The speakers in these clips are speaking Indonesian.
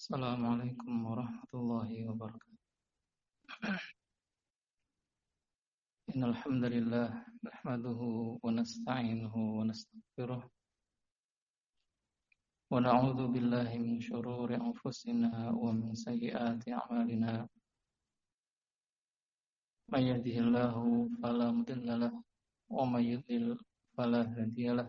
السلام عليكم ورحمة الله وبركاته إن الحمد لله نحمده ونستعينه ونستغفره ونعوذ بالله من شرور أنفسنا ومن سيئات أعمالنا من يهده الله فلا مضل له ومن يضلل فلا هادي له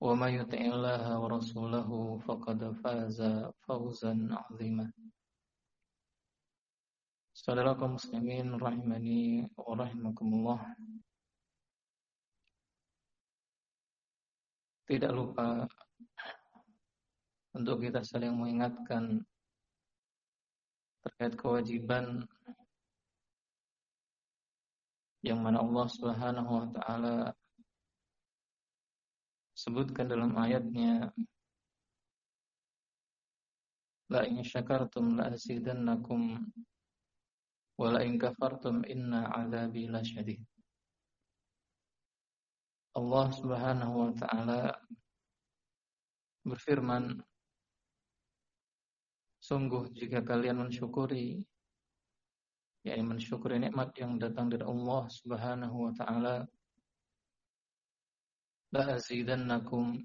ومن يطع الله ورسوله فقد فاز فوزا عظيما Saudara kaum muslimin rahimani wa rahimakumullah. Tidak lupa untuk kita saling mengingatkan terkait kewajiban yang mana Allah Subhanahu wa taala sebutkan dalam ayatnya La in syakartum la azidannakum wa la in kafartum inna azabi lasyadid. Allah Subhanahu wa taala berfirman Sungguh jika kalian mensyukuri yakni mensyukuri nikmat yang datang dari Allah Subhanahu wa taala la azidannakum.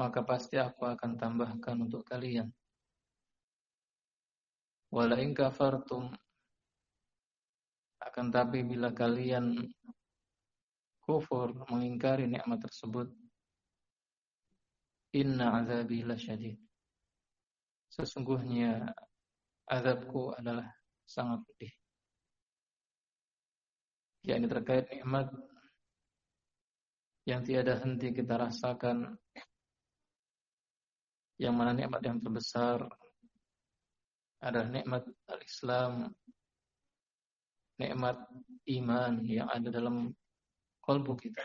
Maka pasti aku akan tambahkan untuk kalian. Wala in kafartum. Akan tapi bila kalian kufur mengingkari nikmat tersebut inna azabi lasyadid sesungguhnya azabku adalah sangat pedih. Yakni terkait nikmat yang tiada henti kita rasakan. Yang mana nikmat yang terbesar adalah nikmat al-Islam. Nikmat iman yang ada dalam kalbu kita.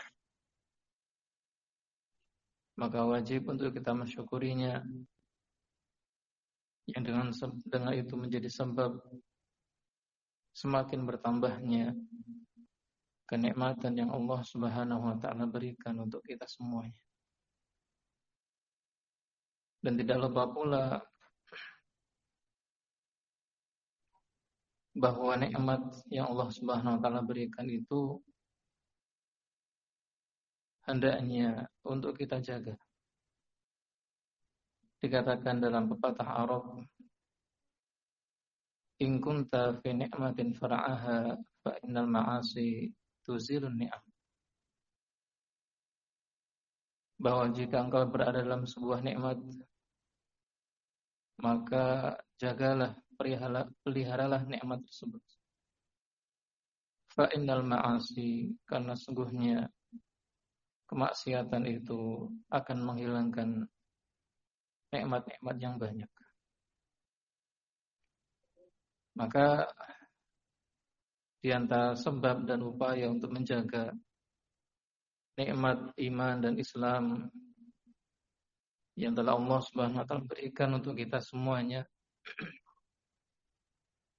Maka wajib untuk kita mensyukurinya. Yang dengan dengan itu menjadi sebab semakin bertambahnya kenikmatan yang Allah Subhanahu wa taala berikan untuk kita semuanya. Dan tidak lupa pula bahwa nikmat yang Allah Subhanahu wa taala berikan itu hendaknya untuk kita jaga. Dikatakan dalam pepatah Arab, "In kunta fi ni'matin fara'aha fa innal ma'asi tuzilun ni'am. Bahwa jika engkau berada dalam sebuah nikmat, maka jagalah, peliharalah, nikmat tersebut. Fa innal ma'asi, karena sungguhnya kemaksiatan itu akan menghilangkan nikmat-nikmat yang banyak. Maka di antara sebab dan upaya untuk menjaga nikmat iman dan Islam yang telah Allah Subhanahu wa taala berikan untuk kita semuanya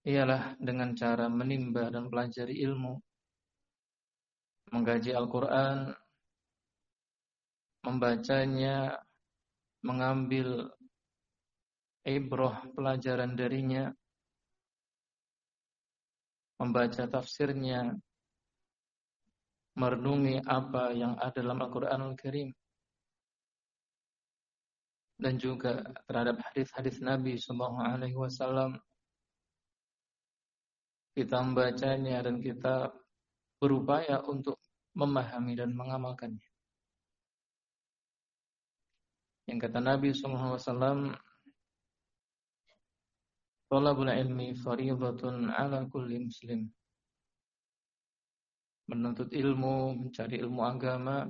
ialah dengan cara menimba dan pelajari ilmu menggaji Al-Qur'an membacanya mengambil ibrah pelajaran darinya membaca tafsirnya, merenungi apa yang ada dalam Al-Quranul Karim, dan juga terhadap hadis-hadis Nabi Sallallahu Alaihi Wasallam kita membacanya dan kita berupaya untuk memahami dan mengamalkannya. Yang kata Nabi SAW, Talabul ilmi faridatun ala kulli muslim. Menuntut ilmu, mencari ilmu agama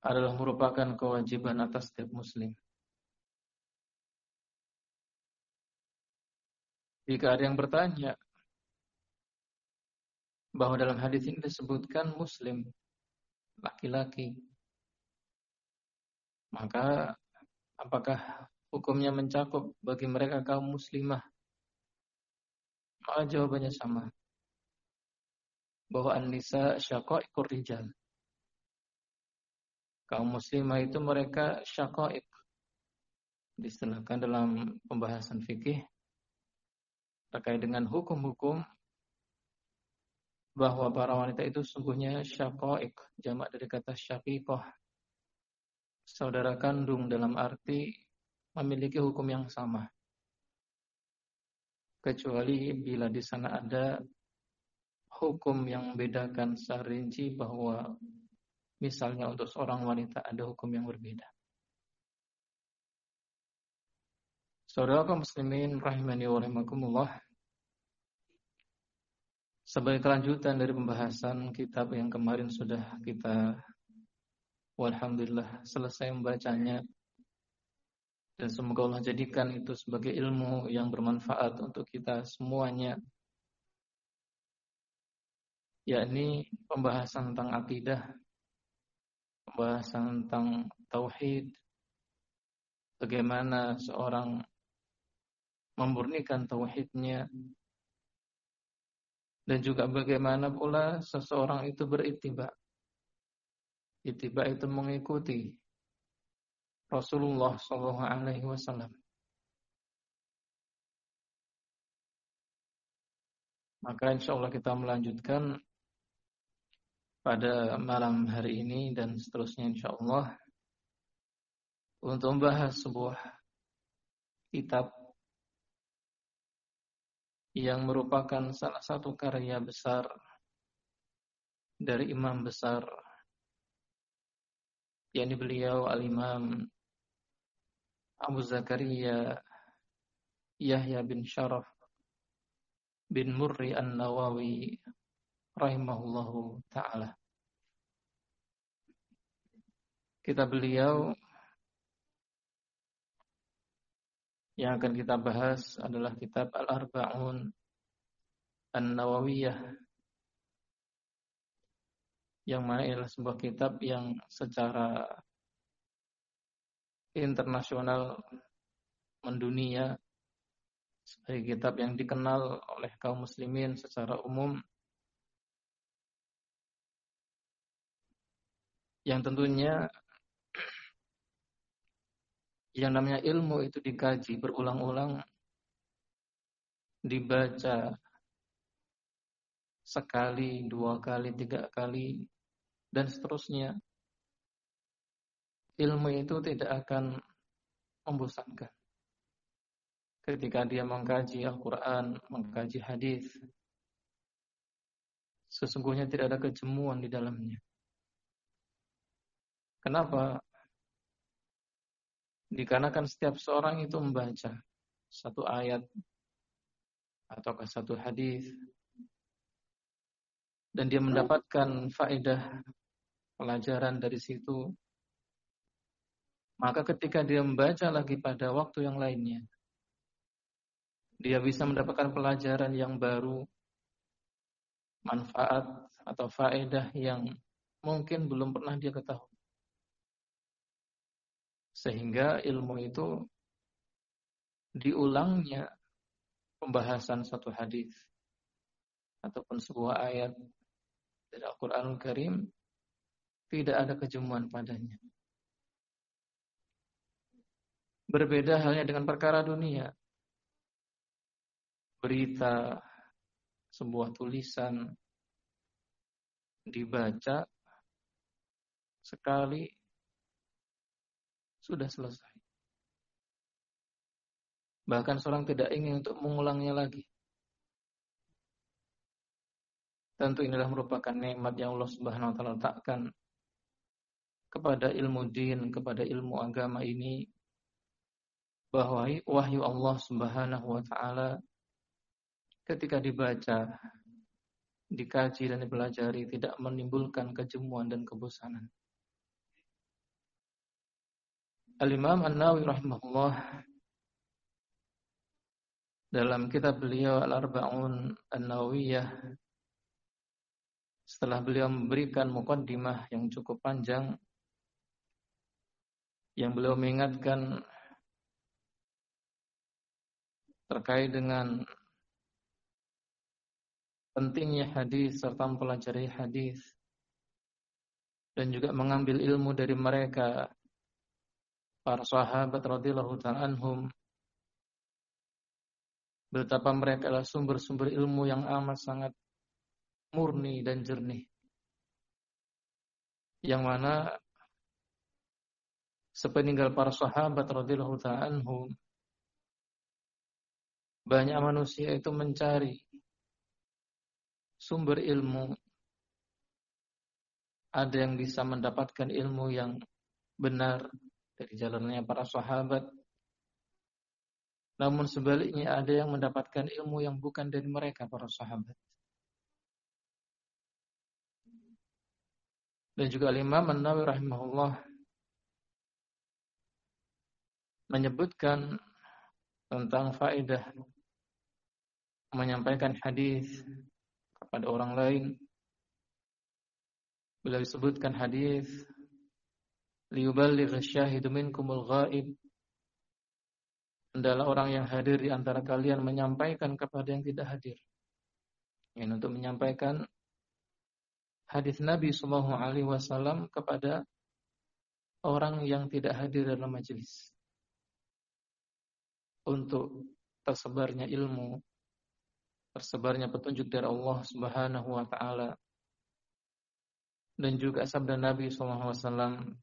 adalah merupakan kewajiban atas setiap muslim. Jika ada yang bertanya bahwa dalam hadis ini disebutkan muslim laki-laki, maka apakah hukumnya mencakup bagi mereka kaum muslimah? Maka jawabannya sama. Bahwa an-nisa syaqaiqur rijal. Kaum muslimah itu mereka syaqaiq. Distilahkan dalam pembahasan fikih terkait dengan hukum-hukum bahwa para wanita itu sungguhnya syaqaiq, jamak dari kata syaqiqah. Saudara kandung dalam arti memiliki hukum yang sama. Kecuali bila di sana ada hukum yang membedakan secara rinci bahwa misalnya untuk seorang wanita ada hukum yang berbeda. Saudara kaum muslimin rahimani wa rahimakumullah. Sebagai kelanjutan dari pembahasan kitab yang kemarin sudah kita walhamdulillah selesai membacanya dan semoga Allah jadikan itu sebagai ilmu yang bermanfaat untuk kita semuanya yakni pembahasan tentang akidah pembahasan tentang tauhid bagaimana seorang memurnikan tauhidnya dan juga bagaimana pula seseorang itu berittiba. Ittiba itu mengikuti Rasulullah sallallahu alaihi wasallam. Maka insya Allah kita melanjutkan pada malam hari ini dan seterusnya insya Allah untuk membahas sebuah kitab yang merupakan salah satu karya besar dari imam besar yakni beliau al-imam Abu Zakaria Yahya bin Sharaf bin Murri An-Nawawi rahimahullahu taala. Kita beliau yang akan kita bahas adalah kitab Al-Arba'un An-Nawawiyah yang mana adalah sebuah kitab yang secara internasional mendunia sebagai kitab yang dikenal oleh kaum muslimin secara umum yang tentunya yang namanya ilmu itu dikaji berulang-ulang, dibaca sekali, dua kali, tiga kali, dan seterusnya. Ilmu itu tidak akan membosankan. Ketika dia mengkaji Al-Quran, mengkaji hadis, sesungguhnya tidak ada kejemuan di dalamnya. Kenapa? Dikarenakan setiap seorang itu membaca satu ayat atau satu hadis dan dia mendapatkan faedah pelajaran dari situ maka ketika dia membaca lagi pada waktu yang lainnya dia bisa mendapatkan pelajaran yang baru manfaat atau faedah yang mungkin belum pernah dia ketahui sehingga ilmu itu diulangnya pembahasan satu hadis ataupun sebuah ayat dari Al-Qur'an Karim tidak ada kejemuan padanya. Berbeda halnya dengan perkara dunia. Berita, sebuah tulisan dibaca sekali sudah selesai. Bahkan seorang tidak ingin untuk mengulangnya lagi. Tentu inilah merupakan nikmat yang Allah Subhanahu wa taala letakkan kepada ilmu din, kepada ilmu agama ini bahwa wahyu Allah Subhanahu wa taala ketika dibaca, dikaji dan dipelajari tidak menimbulkan kejemuan dan kebosanan. Al-Imam An-Nawawi rahimahullah dalam kitab beliau Al-Arba'un An-Nawawiyah setelah beliau memberikan mukaddimah yang cukup panjang yang beliau mengingatkan terkait dengan pentingnya hadis serta mempelajari hadis dan juga mengambil ilmu dari mereka para sahabat radhiyallahu ta'ala anhum betapa mereka adalah sumber-sumber ilmu yang amat sangat murni dan jernih. Yang mana sepeninggal para sahabat radhiyallahu ta'ala anhum banyak manusia itu mencari sumber ilmu. Ada yang bisa mendapatkan ilmu yang benar dari jalannya para sahabat. Namun sebaliknya ada yang mendapatkan ilmu yang bukan dari mereka para sahabat. Dan juga Imam An-Nawawi rahimahullah menyebutkan tentang faedah menyampaikan hadis kepada orang lain. Beliau disebutkan hadis liyuballigh asy-syahidu minkumul ghaib adalah orang yang hadir di antara kalian menyampaikan kepada yang tidak hadir. Ini untuk menyampaikan hadis Nabi Shallallahu Alaihi Wasallam kepada orang yang tidak hadir dalam majelis untuk tersebarnya ilmu, tersebarnya petunjuk dari Allah Subhanahu wa taala. Dan juga sabda Nabi wasallam,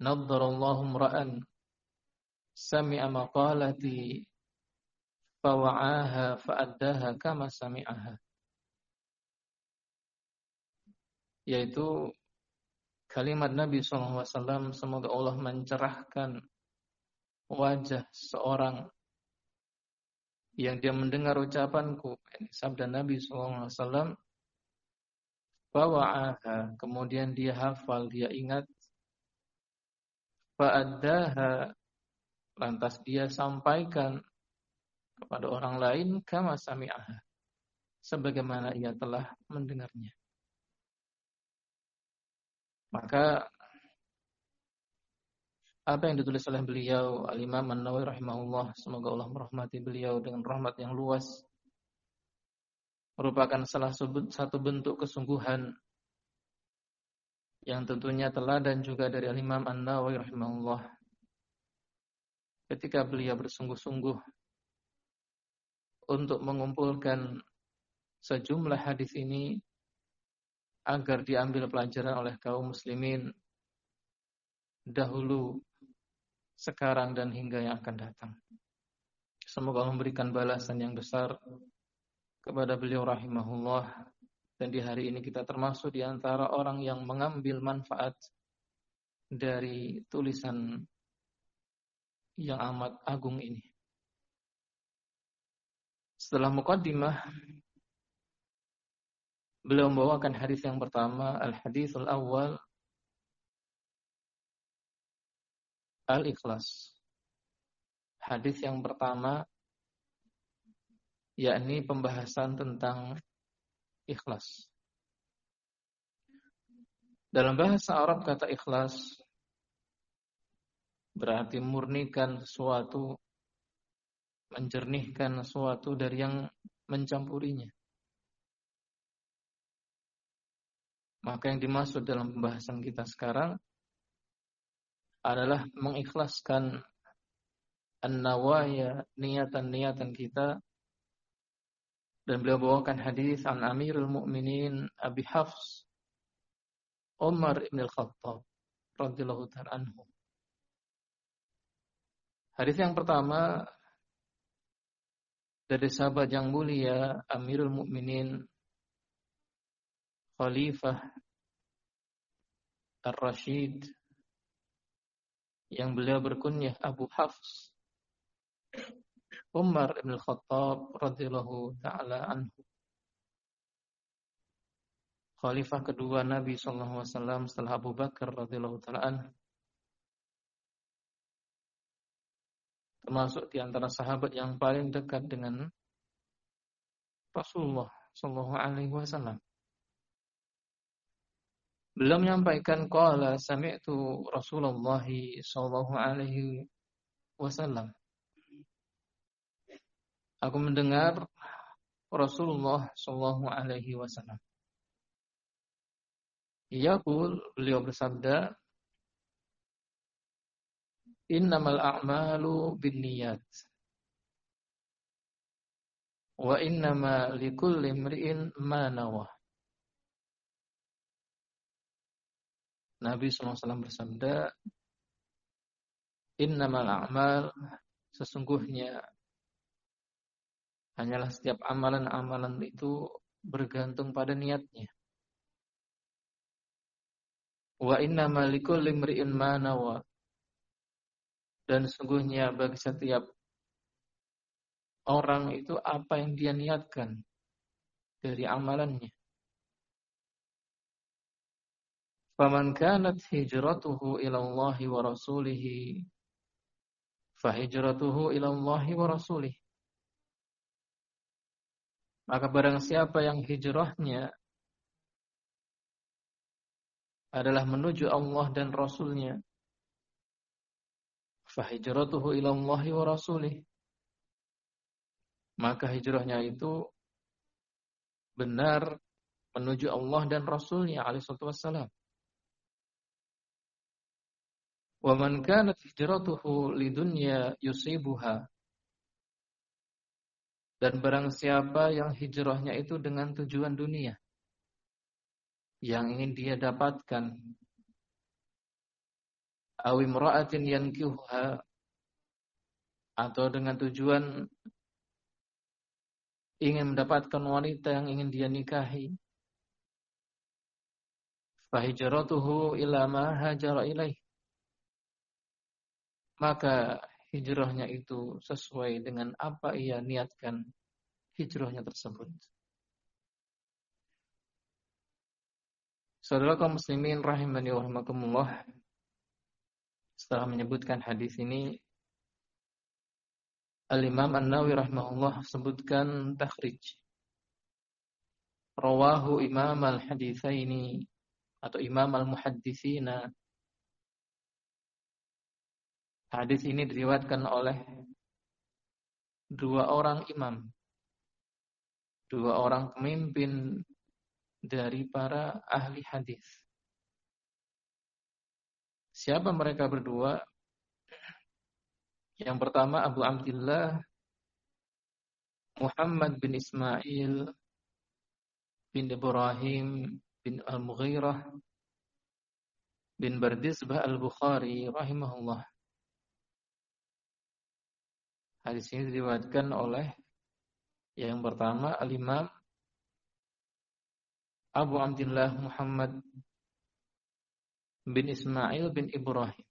"Naddarallahu ra'an sami'a maqalati fawa'aha fa'addaha kama sami'aha." yaitu kalimat Nabi SAW semoga Allah mencerahkan wajah seorang yang dia mendengar ucapanku sabda Nabi SAW fawa'aha. Kemudian dia hafal dia ingat. Fa'addaha. Lantas dia sampaikan kepada orang lain kama sami'aha. Sebagaimana ia telah mendengarnya. Maka apa yang ditulis oleh beliau Al-Imam An-Nawawi rahimahullah semoga Allah merahmati beliau dengan rahmat yang luas merupakan salah satu bentuk kesungguhan yang tentunya telah dan juga dari Al-Imam An-Nawawi rahimahullah. Ketika beliau bersungguh-sungguh untuk mengumpulkan sejumlah hadis ini agar diambil pelajaran oleh kaum muslimin dahulu, sekarang dan hingga yang akan datang. Semoga Allah memberikan balasan yang besar kepada beliau rahimahullah dan di hari ini kita termasuk di antara orang yang mengambil manfaat dari tulisan yang amat agung ini. Setelah mukaddimah Beliau membawakan hadis yang pertama, al-hadisul awal al-ikhlas. Hadis yang pertama yakni pembahasan tentang ikhlas. Dalam bahasa Arab kata ikhlas berarti murnikan sesuatu, menjernihkan sesuatu dari yang mencampurinya. Maka yang dimaksud dalam pembahasan kita sekarang adalah mengikhlaskan an-nawaya, niatan-niatan kita dan beliau bawakan hadis an Amirul Mukminin Abi Hafs Umar ibn al-Khattab radhiyallahu ta'ala anhu. Hadis yang pertama dari sahabat yang mulia Amirul Mukminin Khalifah Ar-Rashid yang beliau berkunyah Abu Hafs. Umar bin Khattab radhiyallahu taala anhu. Khalifah kedua Nabi sallallahu alaihi wasallam setelah Abu Bakar radhiyallahu taala anhu. Termasuk di antara sahabat yang paling dekat dengan Rasulullah sallallahu alaihi wasallam Beliau menyampaikan qala sami'tu Rasulullah sallallahu alaihi wasallam. Aku mendengar Rasulullah sallallahu alaihi wasallam. Yaqul beliau bersabda Innamal a'malu binniyat wa innama likulli imri'in ma nawah Nabi SAW bersabda, Innamal a'mal, sesungguhnya hanyalah setiap amalan-amalan itu bergantung pada niatnya. Wa inna malikul limri'in manawa. Dan sesungguhnya bagi setiap orang itu apa yang dia niatkan dari amalannya. Faman kanat hijratuhu ila Allah wa rasulih fahijratuhu ila wa. Maka barang siapa yang hijrahnya adalah menuju Allah dan Rasulnya. Fahijratuhu ila Allah wa. Maka hijrahnya itu benar menuju Allah dan Rasulnya alaihi wassalam. Wa man kanat hijratuhu lidunya yusibuha. Dan barang siapa yang hijrahnya itu dengan tujuan dunia yang ingin dia dapatkan. Awi imra'atin yankihuha atau dengan tujuan ingin mendapatkan wanita yang ingin dia nikahi. Fahijratuhu ila ma hajara ilaih maka hijrahnya itu sesuai dengan apa ia niatkan hijrahnya tersebut. Saudara kaum muslimin rahimani wa rahimakumullah. Setelah menyebutkan hadis ini Al-Imam An-Nawawi rahimahullah sebutkan takhrij. Rawahu Imam al-Haditsaini atau Imam al-Muhadditsina Hadis ini diriwatkan oleh dua orang imam, dua orang pemimpin dari para ahli hadis. Siapa mereka berdua? Yang pertama Abu Abdullah Muhammad bin Ismail bin Ibrahim bin Al-Mughirah bin Bardisbah Al-Bukhari rahimahullah. Hadis ini diriwayatkan oleh yang pertama Al-Imam Abu Abdullah Muhammad bin Ismail bin Ibrahim.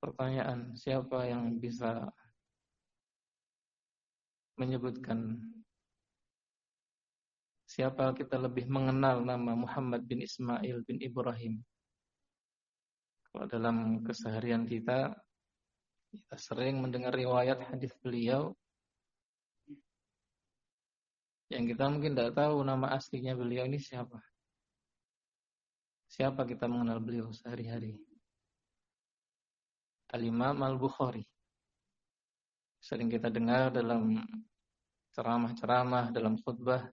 Pertanyaan, siapa yang bisa menyebutkan siapa kita lebih mengenal nama Muhammad bin Ismail bin Ibrahim? Kalau dalam keseharian kita kita sering mendengar riwayat hadis beliau yang kita mungkin tidak tahu nama aslinya beliau ini siapa. Siapa kita mengenal beliau sehari-hari? Al-Imam Al-Bukhari. Sering kita dengar dalam ceramah-ceramah, dalam khutbah.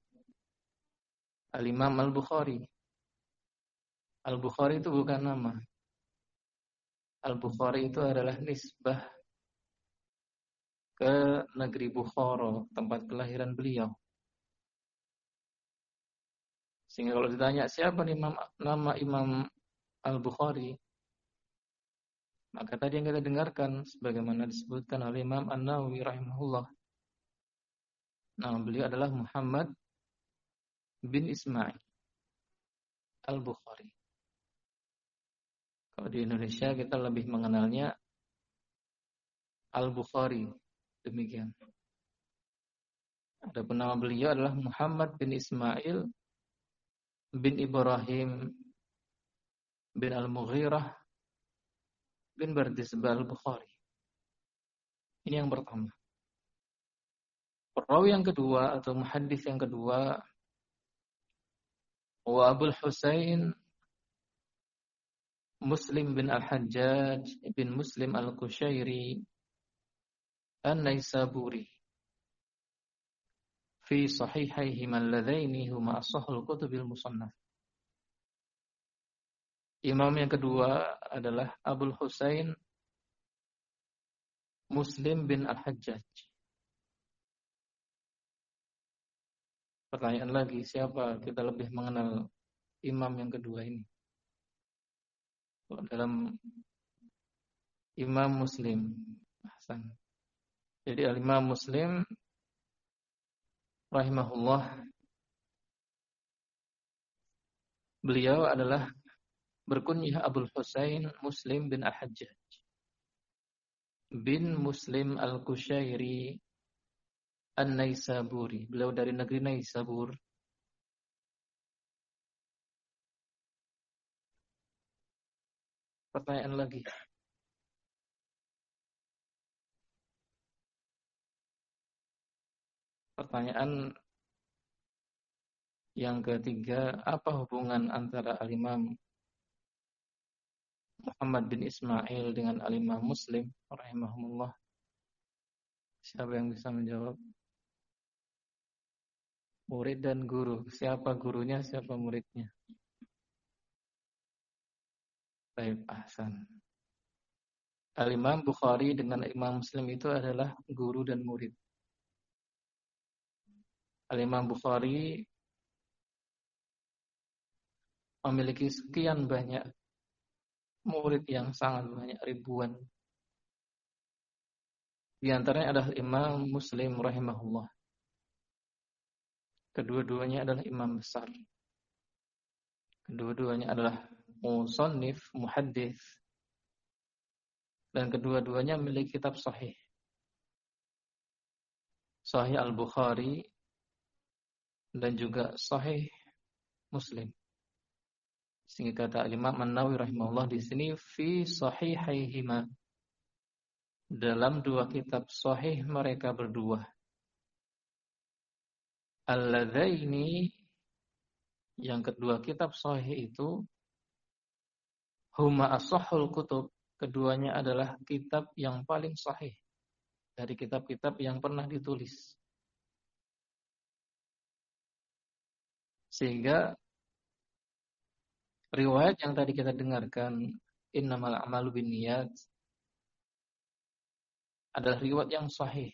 Al-Imam Al-Bukhari. Al-Bukhari itu bukan nama. Al-Bukhari itu adalah nisbah ke negeri Bukhara, tempat kelahiran beliau. Sehingga kalau ditanya siapa imam, nama Imam Al-Bukhari, maka tadi yang kita dengarkan sebagaimana disebutkan oleh Imam An-Nawawi rahimahullah Nama beliau adalah Muhammad bin Ismail Al-Bukhari. Kalau di Indonesia kita lebih mengenalnya Al-Bukhari. Demikian. Ada nama beliau adalah Muhammad bin Ismail bin Ibrahim bin Al-Mughirah bin Bardisbah Al-Bukhari. Ini yang pertama. Perawi yang kedua atau muhaddis yang kedua wa Abul Husain Muslim bin Al-Hajjaj bin Muslim Al-Kushairi An-Naisaburi fi sahihayhima alladaini huma asahul kutubil musannaf. Imam yang kedua adalah Abul Husain Muslim bin Al-Hajjaj. Pertanyaan lagi, siapa kita lebih mengenal imam yang kedua ini? Dalam imam muslim. Hasan. Jadi al-imam muslim rahimahullah beliau adalah berkunyah Abdul Husain Muslim bin Al-Hajjaj bin Muslim Al-Kushairi An-Naisaburi. Beliau dari negeri Naisabur. Pertanyaan lagi. Pertanyaan yang ketiga, apa hubungan antara al-Imam Muhammad bin Ismail dengan al-Imam Muslim rahimahumullah? Siapa yang bisa menjawab? Murid dan guru. Siapa gurunya, siapa muridnya? Baik, Ahsan. Al-Imam Bukhari dengan Imam Muslim itu adalah guru dan murid. Al-Imam Bukhari memiliki sekian banyak murid yang sangat banyak ribuan. Di antaranya adalah Imam Muslim rahimahullah. Kedua-duanya adalah imam besar. Kedua-duanya adalah musannif, muhaddis. Dan kedua-duanya memiliki kitab sahih. Sahih Al-Bukhari dan juga sahih Muslim. Sehingga kata Imam An-Nawawi rahimahullah di sini fi sahihaihima dalam dua kitab sahih mereka berdua Alladzaini yang kedua kitab sahih itu huma asahul kutub. Keduanya adalah kitab yang paling sahih dari kitab-kitab yang pernah ditulis. Sehingga riwayat yang tadi kita dengarkan innamal a'malu binniyat adalah riwayat yang sahih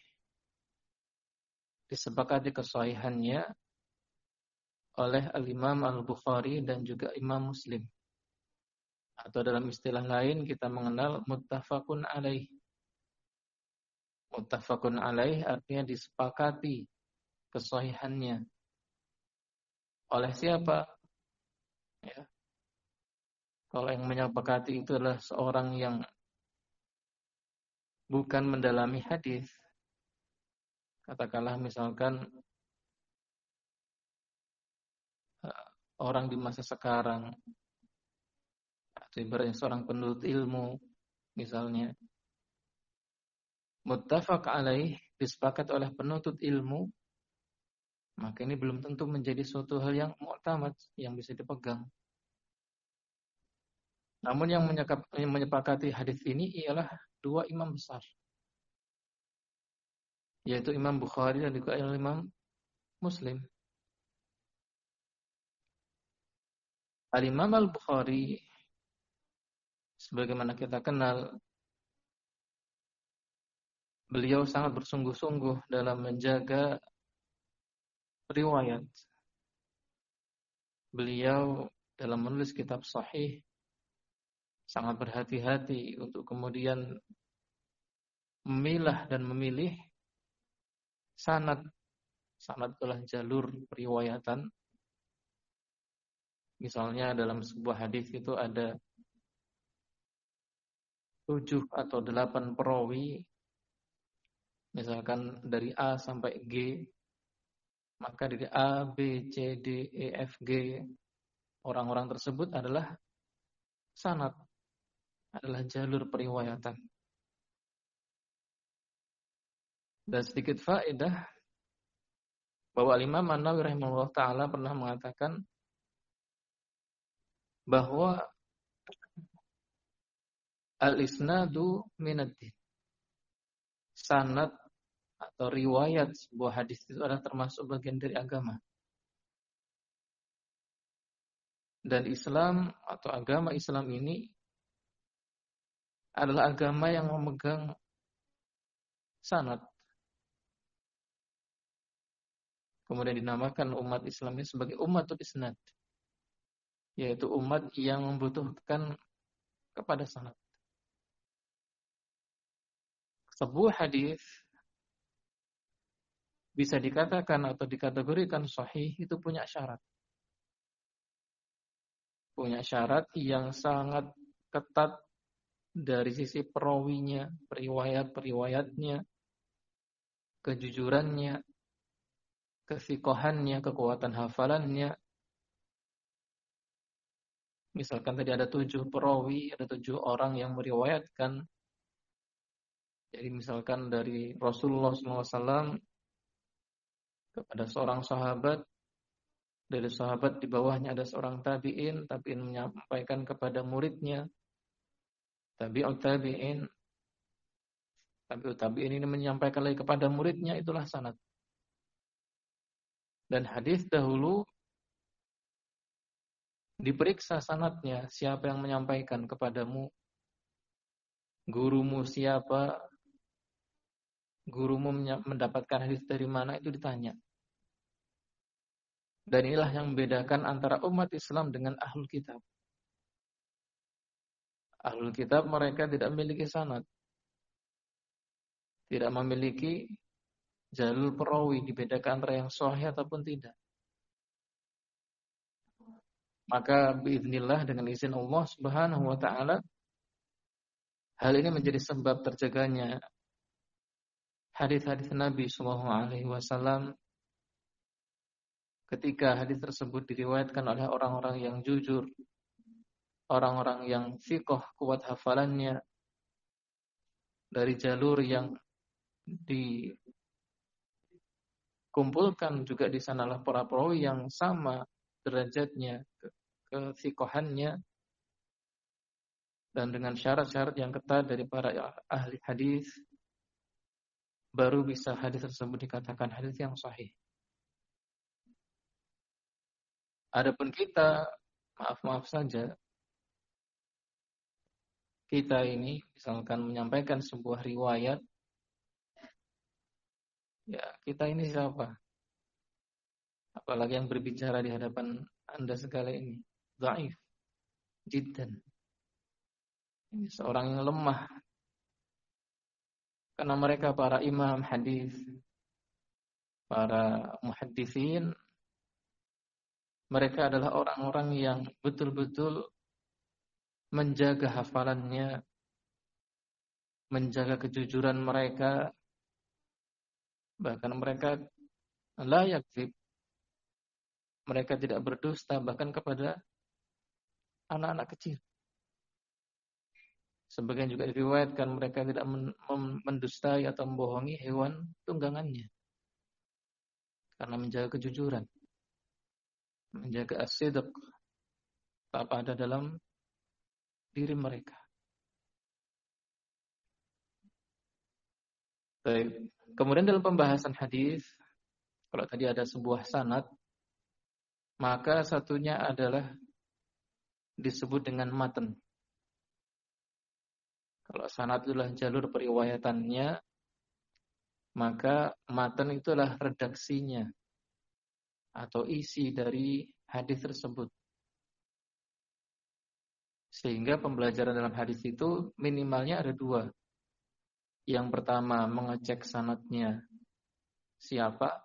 disepakati kesahihannya oleh Al-Imam Al-Bukhari dan juga Imam Muslim. Atau dalam istilah lain kita mengenal muttafaqun alaih. Muttafaqun alaih artinya disepakati kesahihannya. Oleh siapa? Ya. Kalau yang menyepakati itu adalah seorang yang bukan mendalami hadis, Katakanlah misalkan eh, orang di masa sekarang atau ibaratnya seorang penuntut ilmu misalnya muttafaq alaih disepakati oleh penuntut ilmu maka ini belum tentu menjadi suatu hal yang mu'tamad yang bisa dipegang. Namun yang menyepakati hadis ini ialah dua imam besar yaitu Imam Bukhari dan juga Imam Muslim. Al-Imam Al-Bukhari sebagaimana kita kenal beliau sangat bersungguh-sungguh dalam menjaga riwayat. Beliau dalam menulis kitab sahih sangat berhati-hati untuk kemudian memilah dan memilih sanad Sanad adalah jalur periwayatan. Misalnya dalam sebuah hadis itu ada tujuh atau delapan perawi, misalkan dari A sampai G, maka dari A, B, C, D, E, F, G, orang-orang tersebut adalah sanad, adalah jalur periwayatan. Dan sedikit faedah bahwa Imam An-Nawawi rahimahullah taala pernah mengatakan bahwa al-isnadu minaddin. Sanad atau riwayat sebuah hadis itu adalah termasuk bagian dari agama. Dan Islam atau agama Islam ini adalah agama yang memegang sanad. Kemudian dinamakan umat Islam ini sebagai umatul isnad. Yaitu umat yang membutuhkan kepada sanad. Sebuah hadis bisa dikatakan atau dikategorikan sahih itu punya syarat. Punya syarat yang sangat ketat dari sisi perawinya, periwayat-periwayatnya, kejujurannya, kefikohannya, kekuatan hafalannya. Misalkan tadi ada tujuh perawi, ada tujuh orang yang meriwayatkan. Jadi misalkan dari Rasulullah SAW kepada seorang sahabat, dari sahabat di bawahnya ada seorang tabi'in, tabi'in menyampaikan kepada muridnya, tabi'ut tabi'in, tabi'ut tabi'in ini menyampaikan lagi kepada muridnya, itulah sanad. Dan hadis dahulu diperiksa sanatnya, siapa yang menyampaikan kepadamu, gurumu siapa, gurumu mendapatkan hadis dari mana itu ditanya. Dan inilah yang membedakan antara umat Islam dengan ahlul kitab. Ahlul kitab mereka tidak memiliki sanad. Tidak memiliki jalur perawi dibedakan antara yang sahih ataupun tidak. Maka biiznillah dengan izin Allah Subhanahu wa taala hal ini menjadi sebab terjaganya hadis-hadis Nabi Shallallahu Alaihi Wasallam ketika hadis tersebut diriwayatkan oleh orang-orang yang jujur, orang-orang yang fikoh kuat hafalannya dari jalur yang dikumpulkan juga di sanalah para perawi yang sama derajatnya kefikohannya dan dengan syarat-syarat yang ketat dari para ahli hadis baru bisa hadis tersebut dikatakan hadis yang sahih. Adapun kita, maaf-maaf saja, kita ini misalkan menyampaikan sebuah riwayat, ya kita ini siapa? Apalagi yang berbicara di hadapan anda segala ini, zaif, jiddan. Ini seorang yang lemah, karena mereka para imam hadis, para muhaddisin, mereka adalah orang-orang yang betul-betul menjaga hafalannya, menjaga kejujuran mereka, bahkan mereka layak mereka tidak berdusta bahkan kepada anak-anak kecil. Sebagian juga diriwayatkan mereka tidak mendustai atau membohongi hewan tunggangannya. Karena menjaga kejujuran. Menjaga asidq. Apa ada dalam diri mereka. Baik. Kemudian dalam pembahasan hadis, kalau tadi ada sebuah sanad, maka satunya adalah disebut dengan matan. Kalau sanad itulah jalur periwayatannya, maka matan itulah redaksinya atau isi dari hadis tersebut. Sehingga pembelajaran dalam hadis itu minimalnya ada dua. Yang pertama mengecek sanatnya siapa,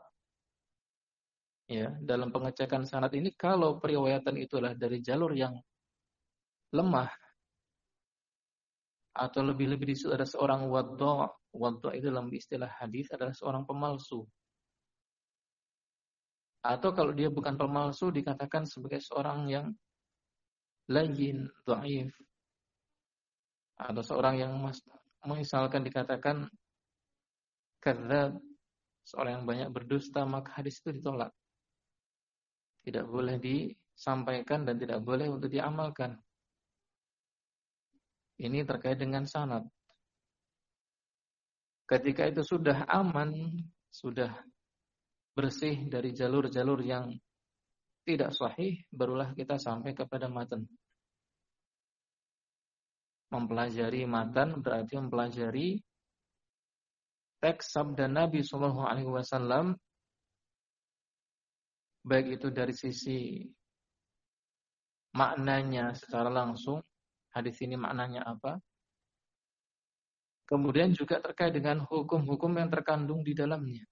ya dalam pengecekan sanad ini kalau periwayatan itulah dari jalur yang lemah atau lebih-lebih di situ ada seorang wadda wadda itu dalam istilah hadis adalah seorang pemalsu atau kalau dia bukan pemalsu dikatakan sebagai seorang yang layin, dhaif atau seorang yang misalkan dikatakan karena seorang yang banyak berdusta maka hadis itu ditolak. Tidak boleh disampaikan dan tidak boleh untuk diamalkan. Ini terkait dengan sanad. Ketika itu sudah aman, sudah bersih dari jalur-jalur yang tidak sahih, barulah kita sampai kepada matan mempelajari matan berarti mempelajari teks sabda Nabi Shallallahu Alaihi Wasallam baik itu dari sisi maknanya secara langsung hadis ini maknanya apa? Kemudian juga terkait dengan hukum-hukum yang terkandung di dalamnya.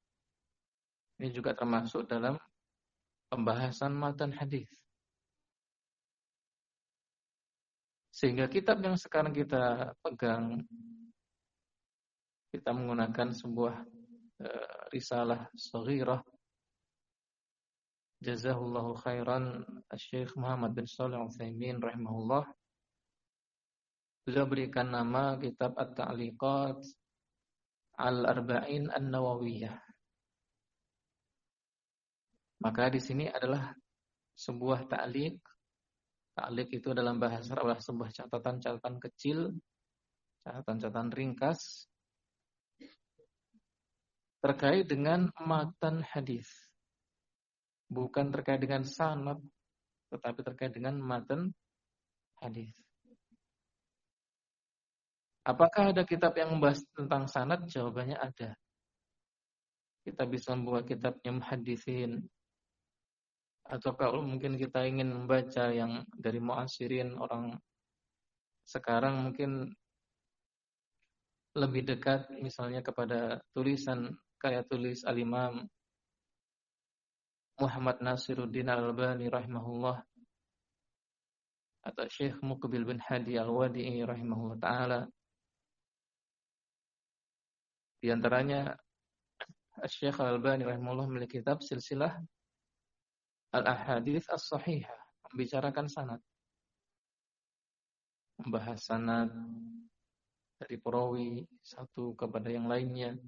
Ini juga termasuk dalam pembahasan matan hadis. Sehingga kitab yang sekarang kita pegang, kita menggunakan sebuah uh, risalah saghirah. Jazahullahu khairan Syekh Muhammad bin Shalih Al-Utsaimin rahimahullah beliau berikan nama kitab At-Ta'liqat Al-Arba'in An-Nawawiyah. Maka di sini adalah sebuah ta'liq Ta'liq itu dalam bahasa adalah sebuah catatan-catatan kecil, catatan-catatan ringkas terkait dengan matan hadis. Bukan terkait dengan sanad, tetapi terkait dengan matan hadis. Apakah ada kitab yang membahas tentang sanad? Jawabannya ada. Kita bisa membuat kitabnya muhaddisin, atau kalau mungkin kita ingin membaca yang dari muasirin orang sekarang mungkin lebih dekat misalnya kepada tulisan kayak tulis al-Imam Muhammad Nasiruddin Al-Albani rahimahullah atau Syekh Muqbil bin Hadi Al-Wadi'i rahimahullah taala di antaranya Syekh Al-Albani rahimahullah memiliki kitab silsilah al-ahadith as-sahihah, membicarakan sanad. Membahas sanad dari perawi satu kepada yang lainnya.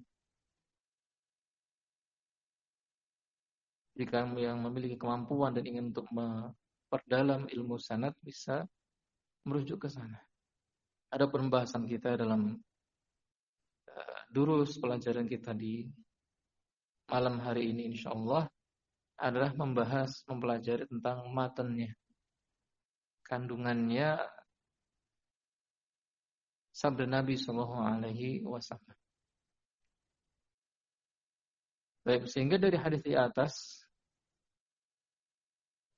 Jika yang memiliki kemampuan dan ingin untuk memperdalam ilmu sanad bisa merujuk ke sana. Ada pembahasan kita dalam durus pelajaran kita di malam hari ini insyaallah adalah membahas, mempelajari tentang matennya. Kandungannya sabda Nabi Shallallahu Alaihi Wasallam. Baik, sehingga dari hadis di atas,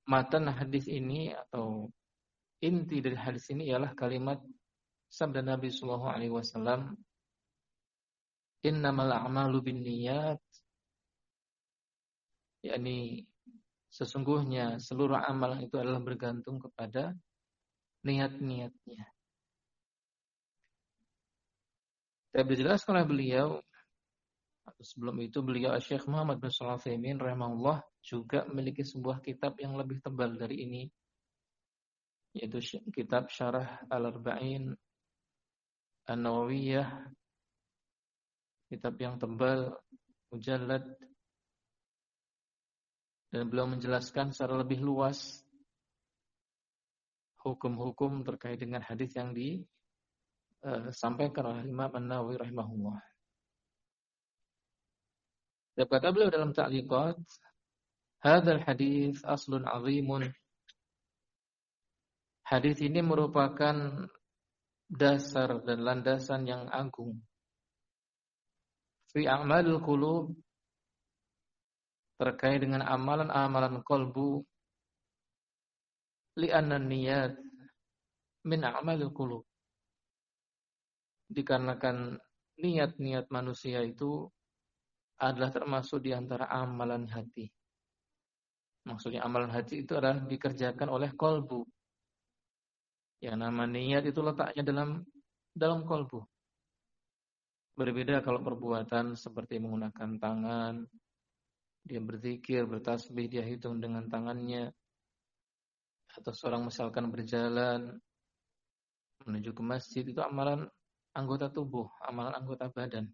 matan hadis ini atau inti dari hadis ini ialah kalimat sabda Nabi Shallallahu Alaihi Wasallam, Innamal a'malu niyat yakni sesungguhnya seluruh amalan itu adalah bergantung kepada niat-niatnya. Tapi dijelaskan oleh beliau sebelum itu beliau Syekh Muhammad bin Al rahimahullah juga memiliki sebuah kitab yang lebih tebal dari ini yaitu kitab Syarah Al-Arba'in An-Nawawiyah kitab yang tebal mujallad dan beliau menjelaskan secara lebih luas hukum-hukum terkait dengan hadis yang disampaikan oleh Imam An-Nawawi rahimahullah. Dan kata beliau dalam ta'liqat, "Hadzal hadis aslun 'azimun." Hadis ini merupakan dasar dan landasan yang agung fi a'malil qulub terkait dengan amalan-amalan kolbu li'anna niyat min a'malil qulub dikarenakan niat-niat manusia itu adalah termasuk di antara amalan hati Maksudnya amalan hati itu adalah dikerjakan oleh kolbu. Yang nama niat itu letaknya dalam dalam kolbu. Berbeda kalau perbuatan seperti menggunakan tangan, dia berzikir, bertasbih, dia hitung dengan tangannya. Atau seorang misalkan berjalan menuju ke masjid itu amalan anggota tubuh, amalan anggota badan.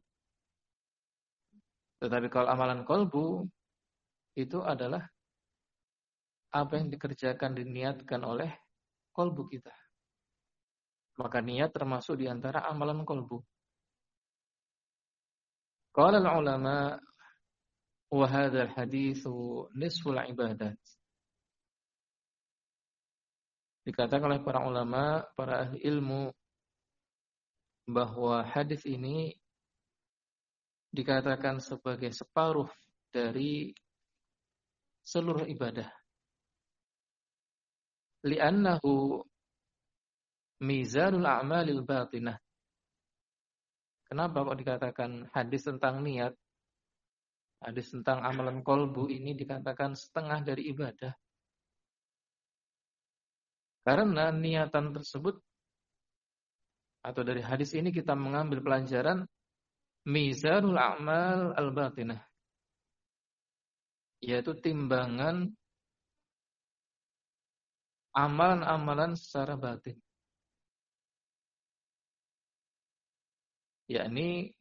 Tetapi kalau amalan kolbu itu adalah apa yang dikerjakan diniatkan oleh kolbu kita. Maka niat termasuk di antara amalan kolbu. Qala ulama wa hadha al-hadithu nisful ibadat. Dikatakan oleh para ulama, para ahli ilmu bahwa hadis ini dikatakan sebagai separuh dari seluruh ibadah. Li'annahu mizanul a'malil batinah. Kenapa kok dikatakan hadis tentang niat? Hadis tentang amalan kolbu ini dikatakan setengah dari ibadah. Karena niatan tersebut atau dari hadis ini kita mengambil pelajaran mizanul a'mal al-batinah yaitu timbangan amalan-amalan secara batin. Yakni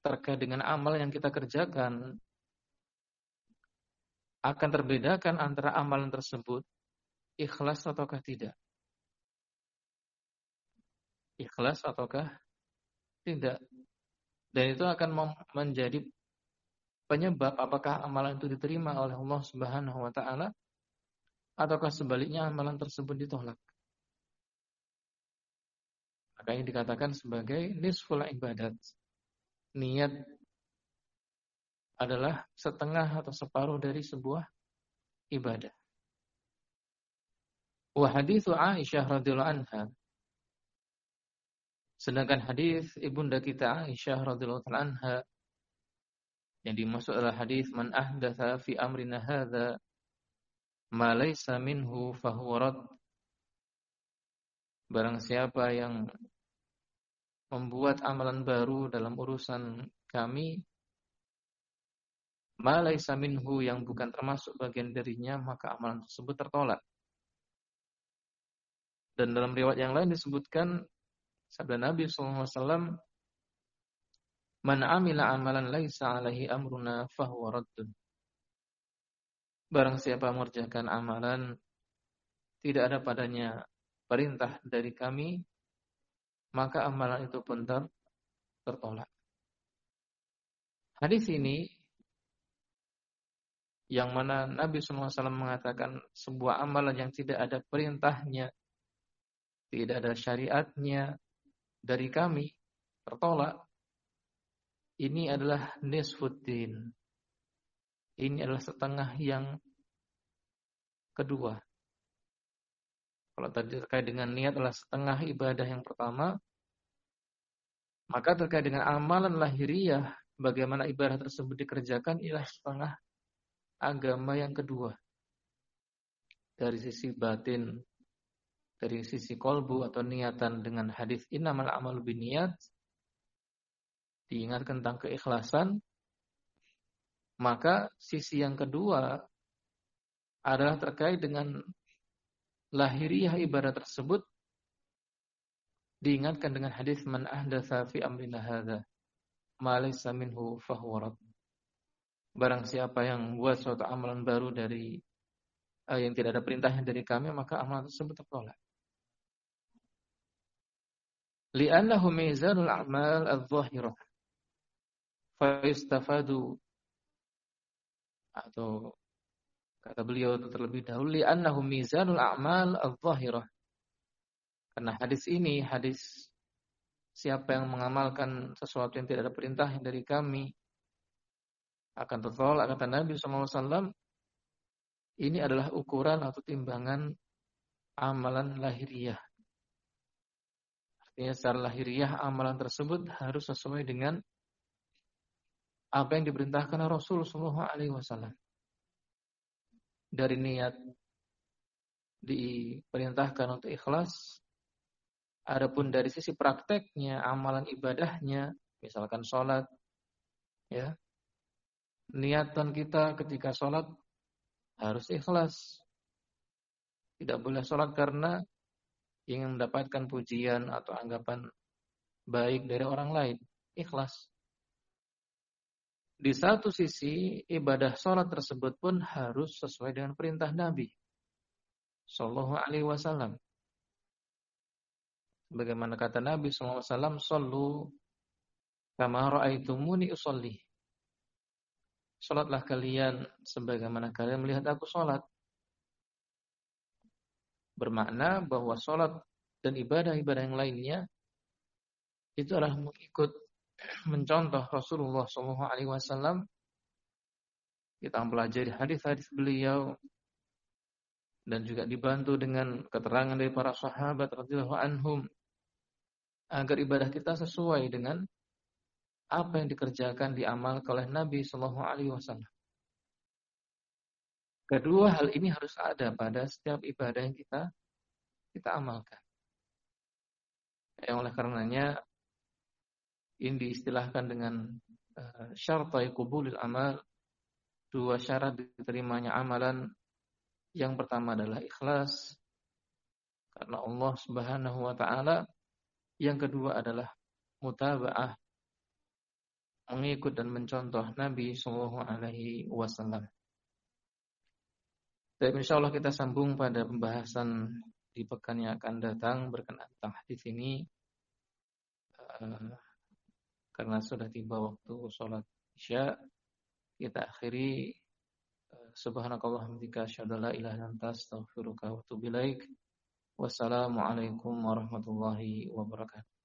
terkait dengan amal yang kita kerjakan akan terbedakan antara amalan tersebut ikhlas ataukah tidak. Ikhlas ataukah tidak. Dan itu akan menjadi penyebab apakah amalan itu diterima oleh Allah Subhanahu wa taala ataukah sebaliknya amalan tersebut ditolak. Makanya dikatakan sebagai nisful ibadat. Niat adalah setengah atau separuh dari sebuah ibadah. Wa hadithu Aisyah radhiyallahu anha. Sedangkan hadis ibunda kita Aisyah radhiyallahu anha yang dimaksud adalah hadis man ahdatha fi amrina hadza ma laysa minhu fahuwa Barang siapa yang membuat amalan baru dalam urusan kami, malaisa minhu yang bukan termasuk bagian darinya, maka amalan tersebut tertolak. Dan dalam riwayat yang lain disebutkan sabda Nabi SAW, Man amila amalan laisa alaihi amruna fahuwa raddun. Barang siapa mengerjakan amalan tidak ada padanya perintah dari kami, maka amalan itu pun ter tertolak. Hadis ini yang mana Nabi SAW mengatakan sebuah amalan yang tidak ada perintahnya, tidak ada syariatnya dari kami, tertolak. Ini adalah nisfuddin. Ini adalah setengah yang kedua. Kalau tadi terkait dengan niat adalah setengah ibadah yang pertama, maka terkait dengan amalan lahiriah, bagaimana ibadah tersebut dikerjakan ialah setengah agama yang kedua. Dari sisi batin, dari sisi kolbu atau niatan dengan hadis innamal amalu niat diingat tentang keikhlasan, maka sisi yang kedua adalah terkait dengan lahiriah ibadah tersebut diingatkan dengan hadis man ahdatsa fi amrina hadza ma laysa minhu fahuwa Barang siapa yang buat suatu amalan baru dari uh, yang tidak ada perintahnya dari kami maka amalan tersebut tertolak. Li'annahu mizanul a'mal adh-dhahirah. Fa yustafadu atau Kata beliau terlebih dahulu li'annahu mizanul a'mal adh-dhahirah. Karena hadis ini hadis siapa yang mengamalkan sesuatu yang tidak ada perintah dari kami akan tertolak kata Nabi SAW ini adalah ukuran atau timbangan amalan lahiriah. Artinya secara lahiriah amalan tersebut harus sesuai dengan apa yang diperintahkan Rasulullah SAW. Dari niat diperintahkan untuk ikhlas. Adapun dari sisi prakteknya, amalan ibadahnya, misalkan sholat, ya, niatan kita ketika sholat harus ikhlas. Tidak boleh sholat karena ingin mendapatkan pujian atau anggapan baik dari orang lain. Ikhlas. Di satu sisi, ibadah sholat tersebut pun harus sesuai dengan perintah Nabi. Sallallahu alaihi wasallam. Bagaimana kata Nabi sallallahu alaihi wasallam, "Shallu kama ra'aitumuni usolli." Salatlah kalian sebagaimana kalian melihat aku salat. Bermakna bahwa salat dan ibadah-ibadah yang lainnya itu adalah mengikut mencontoh Rasulullah sallallahu alaihi wasallam kita mempelajari hadis-hadis beliau dan juga dibantu dengan keterangan dari para sahabat radhiyallahu anhum agar ibadah kita sesuai dengan apa yang dikerjakan diamal oleh Nabi Shallallahu Alaihi Wasallam. Kedua hal ini harus ada pada setiap ibadah yang kita kita amalkan. Yang oleh karenanya ini diistilahkan dengan uh, syartai kubulil amal dua syarat diterimanya amalan yang pertama adalah ikhlas karena Allah Subhanahu wa taala. Yang kedua adalah mutabaah mengikut dan mencontoh Nabi Shallallahu alaihi wasallam. Dan insya Allah kita sambung pada pembahasan di pekan yang akan datang berkenaan tentang hadis ini uh, karena sudah tiba waktu sholat isya kita akhiri Subhanakallah hamdika asyhadu la ilaha illa anta astaghfiruka wa atubu ilaik. Wassalamualaikum warahmatullahi wabarakatuh.